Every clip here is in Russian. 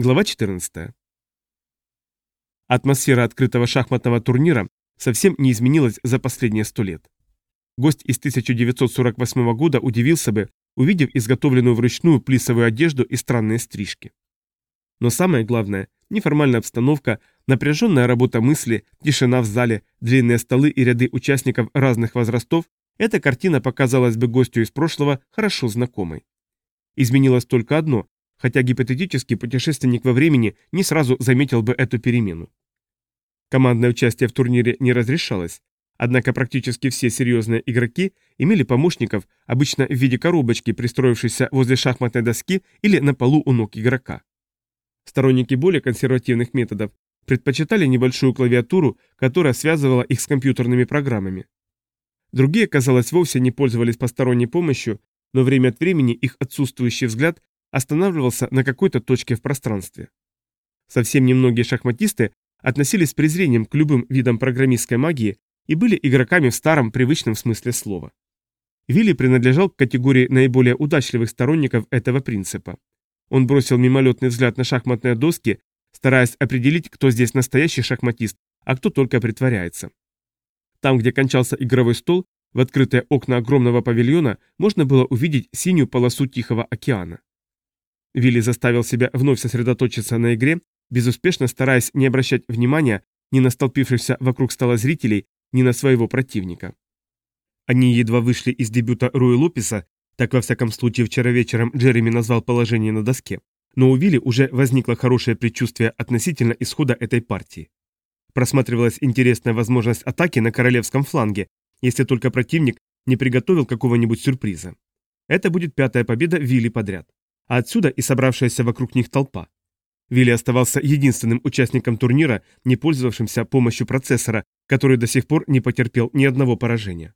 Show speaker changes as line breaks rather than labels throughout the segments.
Глава 14. Атмосфера открытого шахматного турнира совсем не изменилась за последние сто лет. Гость из 1948 года удивился бы, увидев изготовленную вручную плисовую одежду и странные стрижки. Но самое главное – неформальная обстановка, напряженная работа мысли, тишина в зале, длинные столы и ряды участников разных возрастов – эта картина показалась бы гостю из прошлого хорошо знакомой. Изменилось только одно хотя гипотетический путешественник во времени не сразу заметил бы эту перемену. Командное участие в турнире не разрешалось, однако практически все серьезные игроки имели помощников, обычно в виде коробочки, пристроившейся возле шахматной доски или на полу у ног игрока. Сторонники более консервативных методов предпочитали небольшую клавиатуру, которая связывала их с компьютерными программами. Другие, казалось, вовсе не пользовались посторонней помощью, но время от времени их отсутствующий взгляд останавливался на какой-то точке в пространстве. Совсем немногие шахматисты относились с презрением к любым видам программистской магии и были игроками в старом привычном смысле слова. Вилли принадлежал к категории наиболее удачливых сторонников этого принципа. Он бросил мимолетный взгляд на шахматные доски, стараясь определить, кто здесь настоящий шахматист, а кто только притворяется. Там, где кончался игровой стол, в открытые окна огромного павильона можно было увидеть синюю полосу Тихого океана. Вилли заставил себя вновь сосредоточиться на игре, безуспешно стараясь не обращать внимания ни на столпившихся вокруг стола зрителей, ни на своего противника. Они едва вышли из дебюта Руи Лопеса, так во всяком случае вчера вечером Джереми назвал положение на доске, но у Вилли уже возникло хорошее предчувствие относительно исхода этой партии. Просматривалась интересная возможность атаки на королевском фланге, если только противник не приготовил какого-нибудь сюрприза. Это будет пятая победа Вилли подряд а отсюда и собравшаяся вокруг них толпа. Вилли оставался единственным участником турнира, не пользовавшимся помощью процессора, который до сих пор не потерпел ни одного поражения.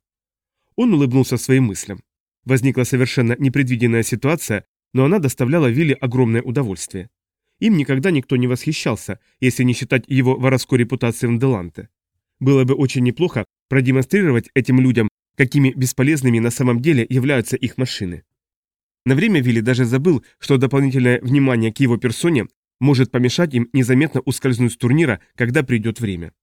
Он улыбнулся своим мыслям. Возникла совершенно непредвиденная ситуация, но она доставляла Вилли огромное удовольствие. Им никогда никто не восхищался, если не считать его воровской репутации в Деланте. Было бы очень неплохо продемонстрировать этим людям, какими бесполезными на самом деле являются их машины. На время Вилли даже забыл, что дополнительное внимание к его персоне может помешать им незаметно ускользнуть с турнира, когда придет время.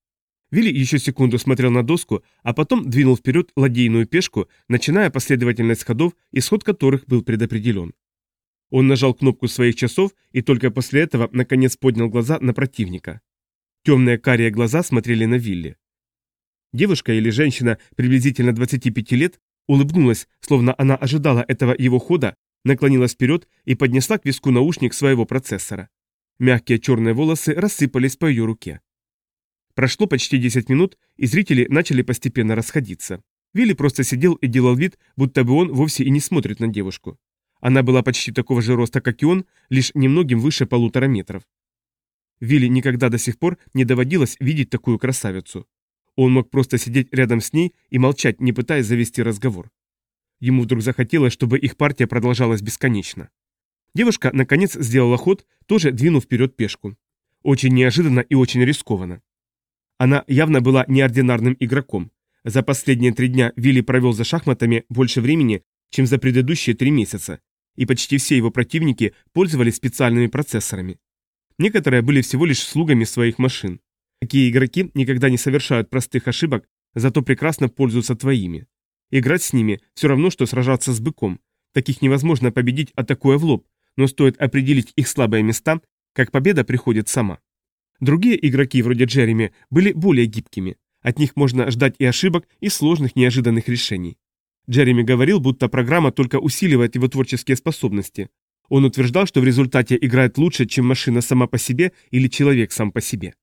Вилли еще секунду смотрел на доску, а потом двинул вперед ладейную пешку, начиная последовательность ходов, исход которых был предопределен. Он нажал кнопку своих часов и только после этого наконец поднял глаза на противника. Темные карие глаза смотрели на Вилли. Девушка или женщина приблизительно 25 лет улыбнулась, словно она ожидала этого его хода, наклонилась вперед и поднесла к виску наушник своего процессора. Мягкие черные волосы рассыпались по ее руке. Прошло почти 10 минут, и зрители начали постепенно расходиться. Вилли просто сидел и делал вид, будто бы он вовсе и не смотрит на девушку. Она была почти такого же роста, как и он, лишь немногим выше полутора метров. Вилли никогда до сих пор не доводилось видеть такую красавицу. Он мог просто сидеть рядом с ней и молчать, не пытаясь завести разговор. Ему вдруг захотелось, чтобы их партия продолжалась бесконечно. Девушка, наконец, сделала ход, тоже двинув вперед пешку. Очень неожиданно и очень рискованно. Она явно была неординарным игроком. За последние три дня Вилли провел за шахматами больше времени, чем за предыдущие три месяца, и почти все его противники пользовались специальными процессорами. Некоторые были всего лишь слугами своих машин. Такие игроки никогда не совершают простых ошибок, зато прекрасно пользуются твоими. Играть с ними все равно, что сражаться с быком. Таких невозможно победить, атакуя в лоб, но стоит определить их слабые места, как победа приходит сама. Другие игроки, вроде Джереми, были более гибкими. От них можно ждать и ошибок, и сложных неожиданных решений. Джереми говорил, будто программа только усиливает его творческие способности. Он утверждал, что в результате играет лучше, чем машина сама по себе или человек сам по себе.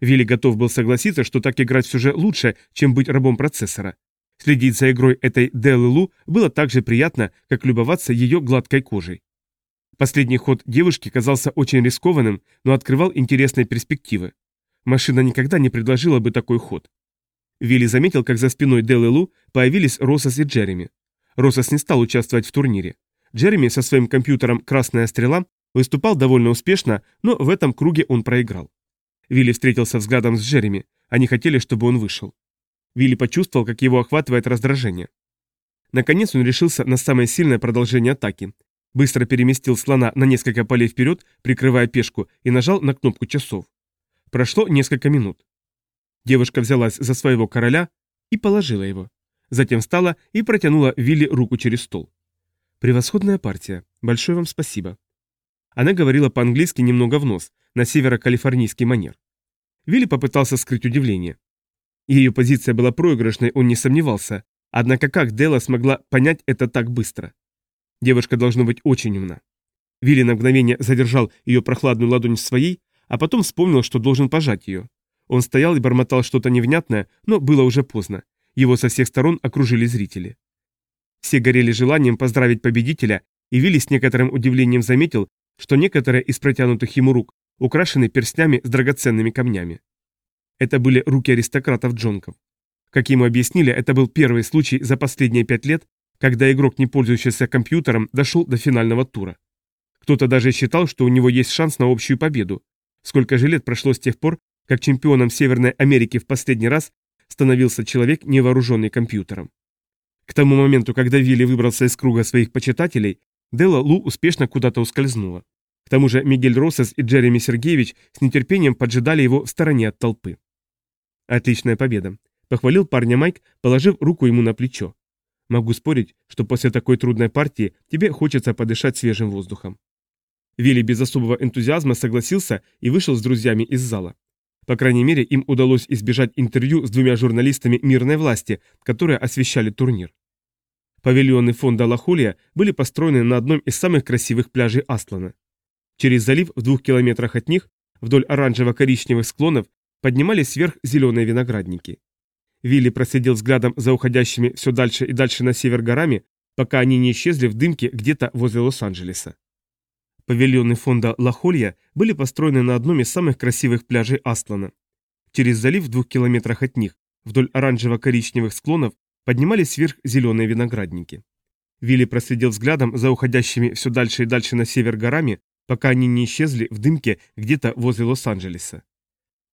Вилли готов был согласиться, что так играть все же лучше, чем быть рабом процессора. Следить за игрой этой Делылу было так же приятно, как любоваться ее гладкой кожей. Последний ход девушки казался очень рискованным, но открывал интересные перспективы. Машина никогда не предложила бы такой ход. Вилли заметил, как за спиной Делылу появились Росос и Джереми. Росос не стал участвовать в турнире. Джереми со своим компьютером «Красная стрела» выступал довольно успешно, но в этом круге он проиграл. Вилли встретился взглядом с Джереми. Они хотели, чтобы он вышел. Вилли почувствовал, как его охватывает раздражение. Наконец он решился на самое сильное продолжение атаки. быстро переместил слона на несколько полей вперед, прикрывая пешку, и нажал на кнопку часов. Прошло несколько минут. Девушка взялась за своего короля и положила его. Затем встала и протянула Вилли руку через стол. «Превосходная партия. Большое вам спасибо». Она говорила по-английски немного в нос, на северо-калифорнийский манер. Вилли попытался скрыть удивление. Ее позиция была проигрышной, он не сомневался, однако как Дела смогла понять это так быстро? Девушка должна быть очень умна. Вилли на мгновение задержал ее прохладную ладонь своей, а потом вспомнил, что должен пожать ее. Он стоял и бормотал что-то невнятное, но было уже поздно. Его со всех сторон окружили зрители. Все горели желанием поздравить победителя, и Вилли с некоторым удивлением заметил, что некоторые из протянутых ему рук украшены перстнями с драгоценными камнями. Это были руки аристократов-джонков. Как ему объяснили, это был первый случай за последние пять лет, когда игрок, не пользующийся компьютером, дошел до финального тура. Кто-то даже считал, что у него есть шанс на общую победу. Сколько же лет прошло с тех пор, как чемпионом Северной Америки в последний раз становился человек, невооруженный компьютером. К тому моменту, когда Вилли выбрался из круга своих почитателей, Дела Лу успешно куда-то ускользнула. К тому же Мигель Росес и Джереми Сергеевич с нетерпением поджидали его в стороне от толпы. «Отличная победа», — похвалил парня Майк, положив руку ему на плечо. Могу спорить, что после такой трудной партии тебе хочется подышать свежим воздухом. Вилли без особого энтузиазма согласился и вышел с друзьями из зала. По крайней мере, им удалось избежать интервью с двумя журналистами мирной власти, которые освещали турнир. Павильоны фонда Лахулия были построены на одном из самых красивых пляжей Аслана. Через залив в двух километрах от них, вдоль оранжево-коричневых склонов, поднимались вверх зеленые виноградники. Вилли проследил взглядом за уходящими все дальше и дальше на север горами, пока они не исчезли в дымке где-то возле Лос-Анджелеса. Павильоны фонда Лахолья были построены на одном из самых красивых пляжей Астлана. Через залив в двух километрах от них, вдоль оранжево-коричневых склонов, поднимались вверх зеленые виноградники. Вилли проследил взглядом за уходящими все дальше и дальше на север горами, пока они не исчезли в дымке где-то возле Лос-Анджелеса.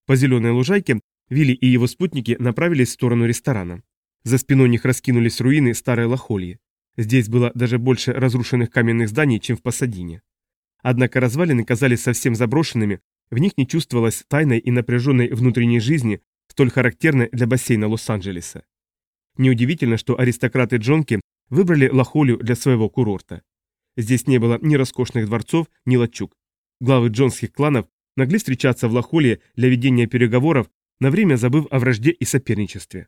По зеленой лужайке Вилли и его спутники направились в сторону ресторана. За спиной них раскинулись руины старой Лохольи. Здесь было даже больше разрушенных каменных зданий, чем в Пасадине. Однако развалины казались совсем заброшенными, в них не чувствовалось тайной и напряженной внутренней жизни, столь характерной для бассейна Лос-Анджелеса. Неудивительно, что аристократы Джонки выбрали Лохолию для своего курорта. Здесь не было ни роскошных дворцов, ни лачуг. Главы джонских кланов могли встречаться в Лохолии для ведения переговоров на время забыв о вражде и соперничестве.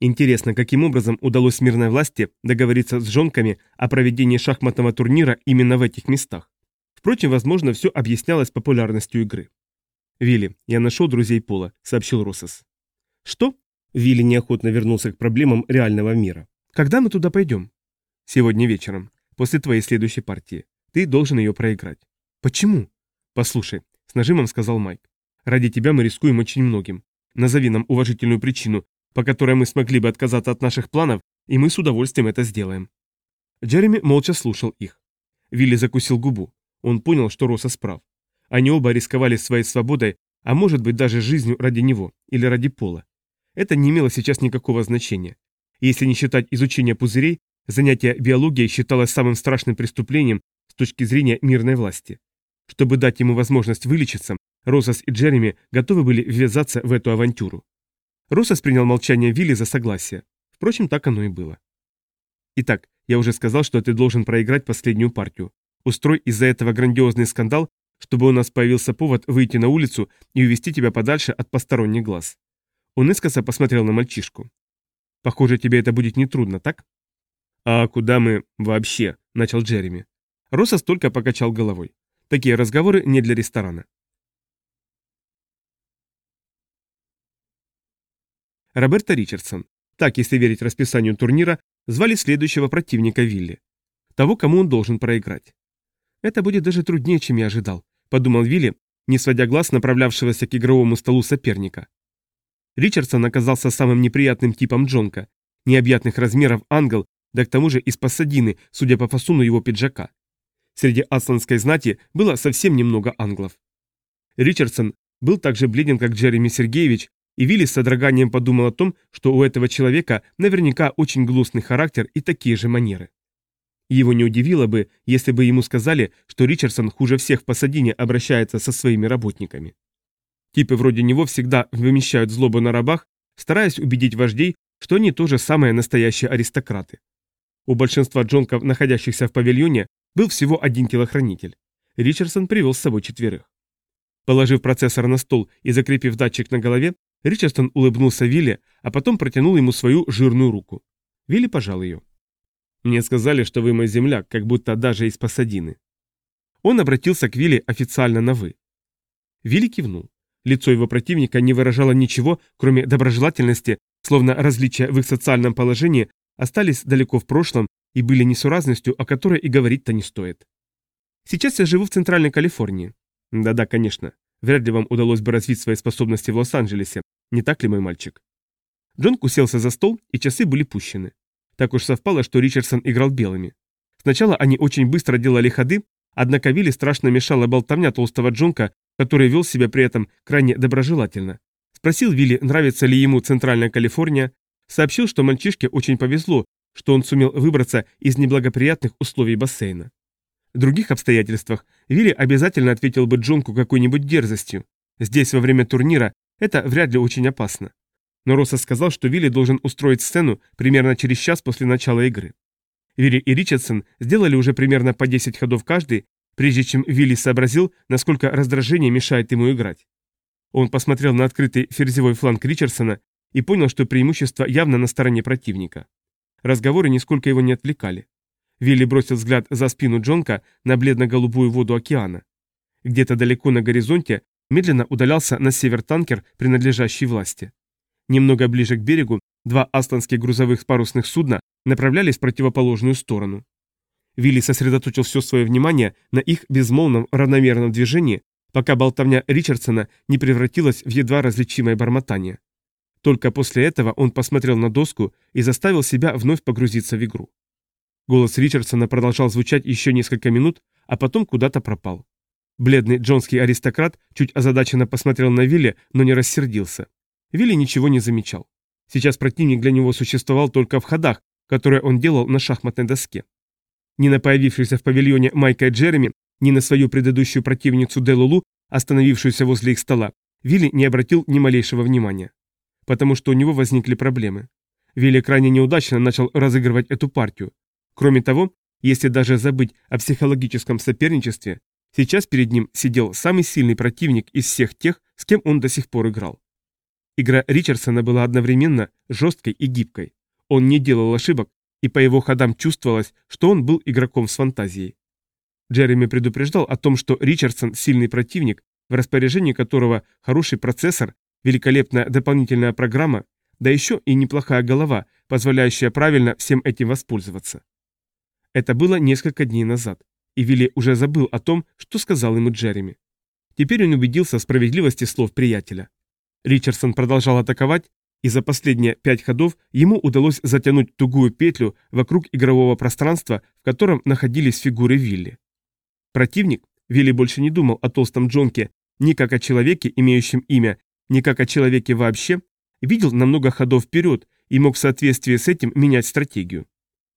Интересно, каким образом удалось мирной власти договориться с жонками о проведении шахматного турнира именно в этих местах. Впрочем, возможно, все объяснялось популярностью игры. «Вилли, я нашел друзей Пола», — сообщил Россос. «Что?» Вилли неохотно вернулся к проблемам реального мира. «Когда мы туда пойдем?» «Сегодня вечером, после твоей следующей партии. Ты должен ее проиграть». «Почему?» «Послушай», — с нажимом сказал Майк. «Ради тебя мы рискуем очень многим. Назови нам уважительную причину, по которой мы смогли бы отказаться от наших планов, и мы с удовольствием это сделаем». Джереми молча слушал их. Вилли закусил губу. Он понял, что Росса справ. Они оба рисковали своей свободой, а может быть даже жизнью ради него или ради Пола. Это не имело сейчас никакого значения. Если не считать изучения пузырей, занятие биологией считалось самым страшным преступлением с точки зрения мирной власти. Чтобы дать ему возможность вылечиться, Росас и Джереми готовы были ввязаться в эту авантюру. Росас принял молчание Вилли за согласие. Впрочем, так оно и было. Итак, я уже сказал, что ты должен проиграть последнюю партию. Устрой из-за этого грандиозный скандал, чтобы у нас появился повод выйти на улицу и увести тебя подальше от посторонних глаз. Он искоса посмотрел на мальчишку. Похоже, тебе это будет нетрудно, так? А куда мы вообще? Начал Джереми. Росас только покачал головой. Такие разговоры не для ресторана. Роберта Ричардсон. Так, если верить расписанию турнира, звали следующего противника Вилли. Того, кому он должен проиграть. Это будет даже труднее, чем я ожидал, подумал Вилли, не сводя глаз направлявшегося к игровому столу соперника. Ричардсон оказался самым неприятным типом Джонка, необъятных размеров ангел, да к тому же из Пассадины, судя по фасону его пиджака. Среди асланской знати было совсем немного англов. Ричардсон был так же бледен, как Джереми Сергеевич, и Вилли с содроганием подумал о том, что у этого человека наверняка очень гнусный характер и такие же манеры. Его не удивило бы, если бы ему сказали, что Ричардсон хуже всех в Пасадине обращается со своими работниками. Типы вроде него всегда вымещают злобу на рабах, стараясь убедить вождей, что они тоже самые настоящие аристократы. У большинства джонков, находящихся в павильоне, был всего один телохранитель. Ричардсон привел с собой четверых. Положив процессор на стол и закрепив датчик на голове, Ричардсон улыбнулся Вилли, а потом протянул ему свою жирную руку. Вилли пожал ее. «Мне сказали, что вы мой земляк, как будто даже из Пасадины». Он обратился к Вилли официально на «вы». Вилли кивнул. Лицо его противника не выражало ничего, кроме доброжелательности, словно различия в их социальном положении остались далеко в прошлом и были несуразностью, о которой и говорить-то не стоит. Сейчас я живу в Центральной Калифорнии. Да-да, конечно. Вряд ли вам удалось бы развить свои способности в Лос-Анджелесе, не так ли, мой мальчик? Джон уселся за стол, и часы были пущены. Так уж совпало, что Ричардсон играл белыми. Сначала они очень быстро делали ходы, однако Вилли страшно мешала болтовня толстого Джонка, который вел себя при этом крайне доброжелательно. Спросил Вилли, нравится ли ему Центральная Калифорния, сообщил, что мальчишке очень повезло, что он сумел выбраться из неблагоприятных условий бассейна. В других обстоятельствах Вилли обязательно ответил бы Джонку какой-нибудь дерзостью. Здесь во время турнира это вряд ли очень опасно. Но Росса сказал, что Вилли должен устроить сцену примерно через час после начала игры. Вилли и Ричардсон сделали уже примерно по 10 ходов каждый, прежде чем Вилли сообразил, насколько раздражение мешает ему играть. Он посмотрел на открытый ферзевой фланг Ричардсона и понял, что преимущество явно на стороне противника. Разговоры нисколько его не отвлекали. Вилли бросил взгляд за спину Джонка на бледно-голубую воду океана. Где-то далеко на горизонте медленно удалялся на север танкер, принадлежащий власти. Немного ближе к берегу два астонских грузовых парусных судна направлялись в противоположную сторону. Вилли сосредоточил все свое внимание на их безмолвном равномерном движении, пока болтовня Ричардсона не превратилась в едва различимое бормотание. Только после этого он посмотрел на доску и заставил себя вновь погрузиться в игру. Голос Ричардсона продолжал звучать еще несколько минут, а потом куда-то пропал. Бледный джонский аристократ чуть озадаченно посмотрел на Вилли, но не рассердился. Вилли ничего не замечал. Сейчас противник для него существовал только в ходах, которые он делал на шахматной доске. Ни на появившихся в павильоне Майка и Джереми, ни на свою предыдущую противницу Делулу, остановившуюся возле их стола, Вилли не обратил ни малейшего внимания. Потому что у него возникли проблемы. Вилли крайне неудачно начал разыгрывать эту партию. Кроме того, если даже забыть о психологическом соперничестве, сейчас перед ним сидел самый сильный противник из всех тех, с кем он до сих пор играл. Игра Ричардсона была одновременно жесткой и гибкой. Он не делал ошибок, и по его ходам чувствовалось, что он был игроком с фантазией. Джереми предупреждал о том, что Ричардсон – сильный противник, в распоряжении которого хороший процессор, великолепная дополнительная программа, да еще и неплохая голова, позволяющая правильно всем этим воспользоваться. Это было несколько дней назад, и Вилли уже забыл о том, что сказал ему Джереми. Теперь он убедился в справедливости слов приятеля. Ричардсон продолжал атаковать, и за последние пять ходов ему удалось затянуть тугую петлю вокруг игрового пространства, в котором находились фигуры Вилли. Противник, Вилли больше не думал о толстом Джонке ни как о человеке, имеющем имя, ни как о человеке вообще, видел на много ходов вперед и мог в соответствии с этим менять стратегию.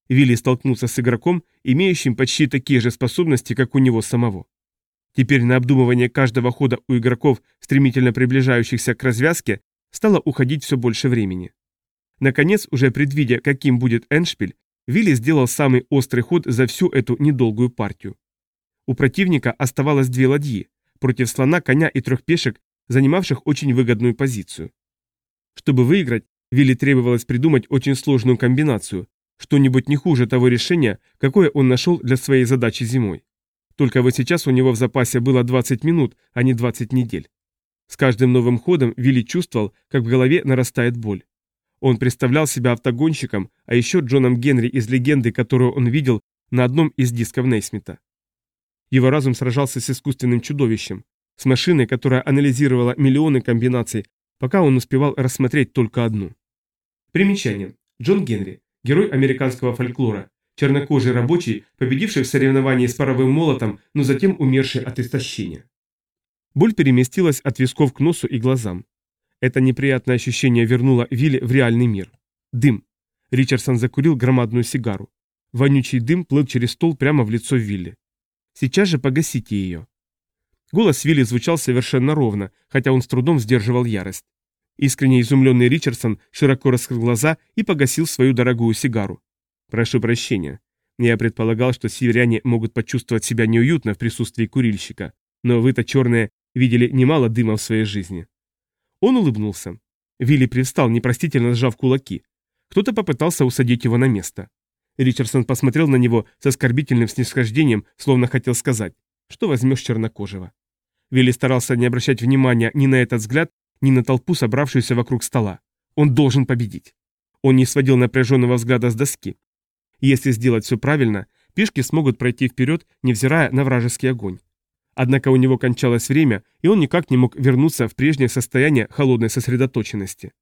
Вилли столкнулся с игроком, имеющим почти такие же способности, как у него самого. Теперь на обдумывание каждого хода у игроков, стремительно приближающихся к развязке, стало уходить все больше времени. Наконец, уже предвидя, каким будет Эншпиль, Вилли сделал самый острый ход за всю эту недолгую партию. У противника оставалось две ладьи, против слона, коня и трех пешек, занимавших очень выгодную позицию. Чтобы выиграть, Вилли требовалось придумать очень сложную комбинацию, что-нибудь не хуже того решения, какое он нашел для своей задачи зимой. Только вот сейчас у него в запасе было 20 минут, а не 20 недель. С каждым новым ходом Вилли чувствовал, как в голове нарастает боль. Он представлял себя автогонщиком, а еще Джоном Генри из легенды, которую он видел на одном из дисков Нейсмита. Его разум сражался с искусственным чудовищем, с машиной, которая анализировала миллионы комбинаций, пока он успевал рассмотреть только одну. Примечание. Джон Генри. Герой американского фольклора. Чернокожий рабочий, победивший в соревновании с паровым молотом, но затем умерший от истощения. Боль переместилась от висков к носу и глазам. Это неприятное ощущение вернуло Вилли в реальный мир. Дым. Ричардсон закурил громадную сигару. Вонючий дым плыл через стол прямо в лицо Вилли. «Сейчас же погасите ее». Голос Вилли звучал совершенно ровно, хотя он с трудом сдерживал ярость. Искренне изумленный Ричардсон широко раскрыл глаза и погасил свою дорогую сигару. «Прошу прощения. Я предполагал, что северяне могут почувствовать себя неуютно в присутствии курильщика, но вы-то черные видели немало дыма в своей жизни». Он улыбнулся. Вилли привстал, непростительно сжав кулаки. Кто-то попытался усадить его на место. Ричардсон посмотрел на него с оскорбительным снисхождением, словно хотел сказать, что возьмешь чернокожего. Вилли старался не обращать внимания ни на этот взгляд, ни на толпу, собравшуюся вокруг стола. Он должен победить. Он не сводил напряженного взгляда с доски. Если сделать все правильно, пешки смогут пройти вперед, невзирая на вражеский огонь. Однако у него кончалось время, и он никак не мог вернуться в прежнее состояние холодной сосредоточенности.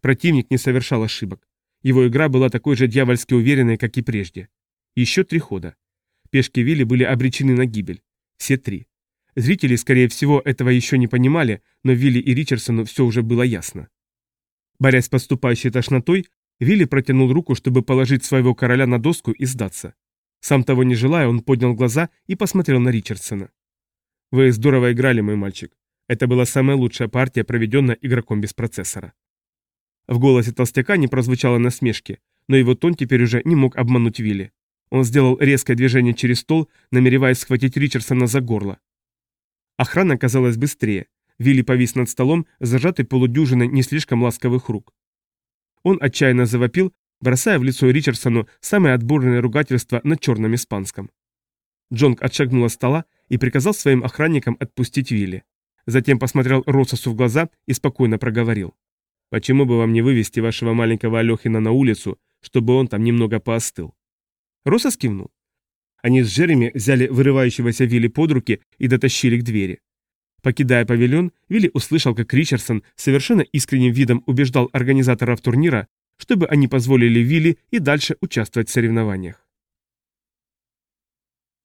Противник не совершал ошибок. Его игра была такой же дьявольски уверенной, как и прежде. Еще три хода. Пешки Вилли были обречены на гибель. Все три. Зрители, скорее всего, этого еще не понимали, но Вилли и Ричардсону все уже было ясно. Борясь с подступающей тошнотой, Вилли протянул руку, чтобы положить своего короля на доску и сдаться. Сам того не желая, он поднял глаза и посмотрел на Ричардсона. «Вы здорово играли, мой мальчик. Это была самая лучшая партия, проведенная игроком без процессора». В голосе толстяка не прозвучало насмешки, но его тон теперь уже не мог обмануть Вилли. Он сделал резкое движение через стол, намереваясь схватить Ричардсона за горло. Охрана казалась быстрее. Вилли повис над столом, зажатый полудюжиной не слишком ласковых рук. Он отчаянно завопил, бросая в лицо Ричардсону самое отборное ругательство на черном испанском. Джонг отшагнул от стола и приказал своим охранникам отпустить Вилли. Затем посмотрел Рососу в глаза и спокойно проговорил. «Почему бы вам не вывести вашего маленького Алехина на улицу, чтобы он там немного поостыл?» Росос кивнул. Они с Джереми взяли вырывающегося Вилли под руки и дотащили к двери. Покидая павильон, Вилли услышал, как Ричардсон совершенно искренним видом убеждал организаторов турнира, чтобы они позволили Вилли и дальше участвовать в соревнованиях.